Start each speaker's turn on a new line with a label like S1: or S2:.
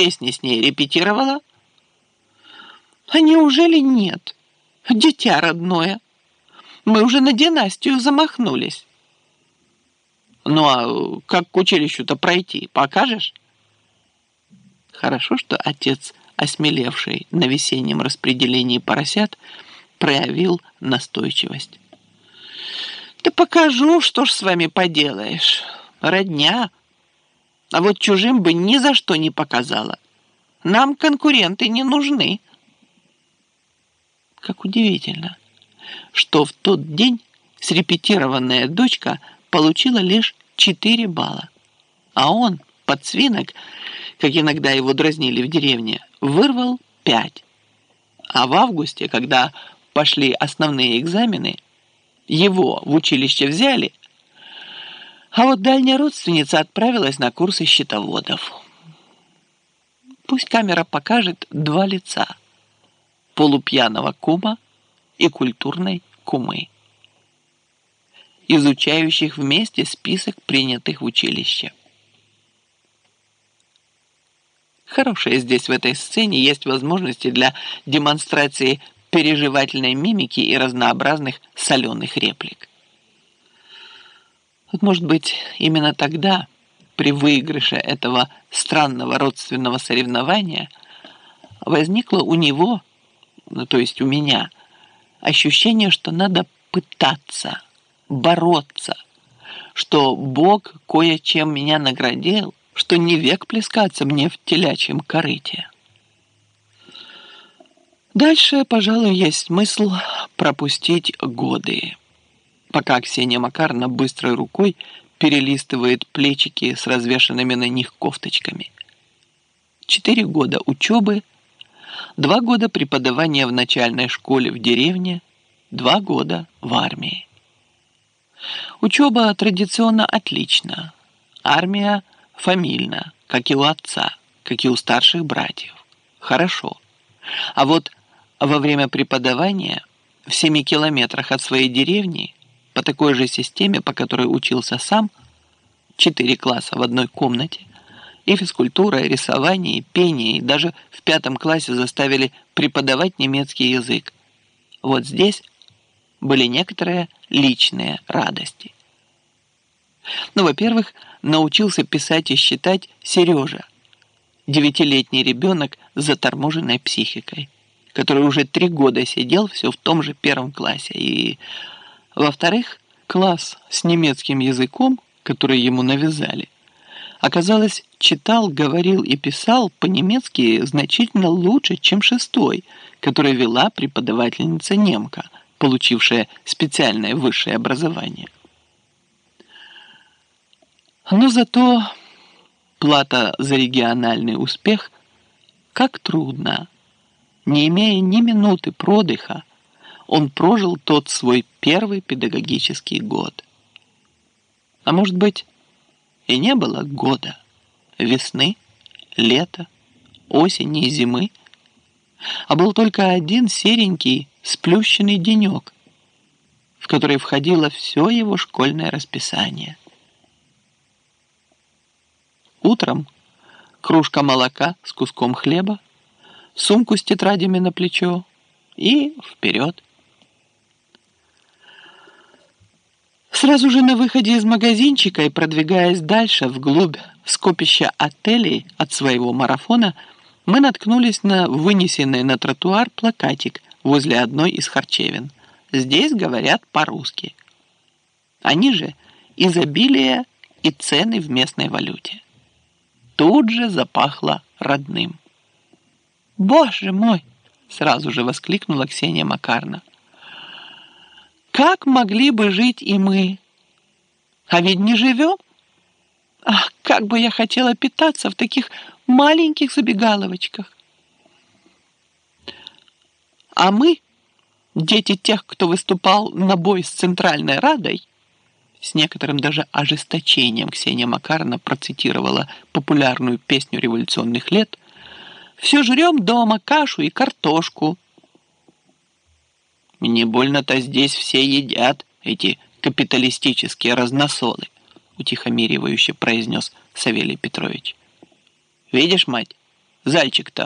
S1: песни с ней репетировала? А неужели нет? Дитя родное. Мы уже на династию замахнулись. Ну а как к училищу-то пройти, покажешь? Хорошо, что отец, осмелевший на весеннем распределении поросят, проявил настойчивость. Да покажу, что ж с вами поделаешь. Родня. А вот чужим бы ни за что не показала. Нам конкуренты не нужны. Как удивительно, что в тот день срепетированная дочка получила лишь 4 балла, а он, подсвинок, как иногда его дразнили в деревне, вырвал 5. А в августе, когда пошли основные экзамены, его в училище взяли, а вот дальняя родственница отправилась на курсы счетоводов. Пусть камера покажет два лица – полупьяного кума и культурной кумы, изучающих вместе список принятых в училище. Хорошие здесь в этой сцене есть возможности для демонстрации переживательной мимики и разнообразных соленых реплик. Вот, может быть, именно тогда, при выигрыше этого странного родственного соревнования, возникло у него, ну, то есть у меня, ощущение, что надо пытаться, бороться, что Бог кое-чем меня наградил, что не век плескаться мне в телячьем корыте. Дальше, пожалуй, есть смысл пропустить годы пока Ксения Макарна быстрой рукой перелистывает плечики с развешанными на них кофточками. Четыре года учебы, два года преподавания в начальной школе в деревне, два года в армии. Учеба традиционно отлична, армия фамильна, как и у отца, как и у старших братьев. Хорошо. А вот во время преподавания в семи километрах от своей деревни по такой же системе, по которой учился сам, четыре класса в одной комнате, и физкультура, и рисование, и пение, и даже в пятом классе заставили преподавать немецкий язык. Вот здесь были некоторые личные радости. Ну, во-первых, научился писать и считать Сережа, девятилетний ребенок с заторможенной психикой, который уже три года сидел все в том же первом классе и во-вторых, класс с немецким языком, который ему навязали, оказалось, читал, говорил и писал по-немецки значительно лучше, чем шестой, который вела преподавательница немка, получившая специальное высшее образование. Но зато плата за региональный успех как трудно, не имея ни минуты продыха, он прожил тот свой первый педагогический год. А может быть, и не было года, весны, лета, осени и зимы, а был только один серенький сплющенный денек, в который входило все его школьное расписание. Утром кружка молока с куском хлеба, сумку с тетрадями на плечо и вперед. Сразу же на выходе из магазинчика и продвигаясь дальше, вглубь скопища отелей от своего марафона, мы наткнулись на вынесенный на тротуар плакатик возле одной из харчевин. Здесь говорят по-русски. Они же изобилие и цены в местной валюте. Тут же запахло родным. «Боже мой!» — сразу же воскликнула Ксения Макарна. Как могли бы жить и мы? А ведь не живем. Ах, как бы я хотела питаться в таких маленьких забегаловочках. А мы, дети тех, кто выступал на бой с Центральной Радой, с некоторым даже ожесточением Ксения Макаровна процитировала популярную песню революционных лет, все жрем дома кашу и картошку, не больно-то здесь все едят, эти капиталистические разносолы, утихомиривающе произнес Савелий Петрович. Видишь, мать, Зайчик-то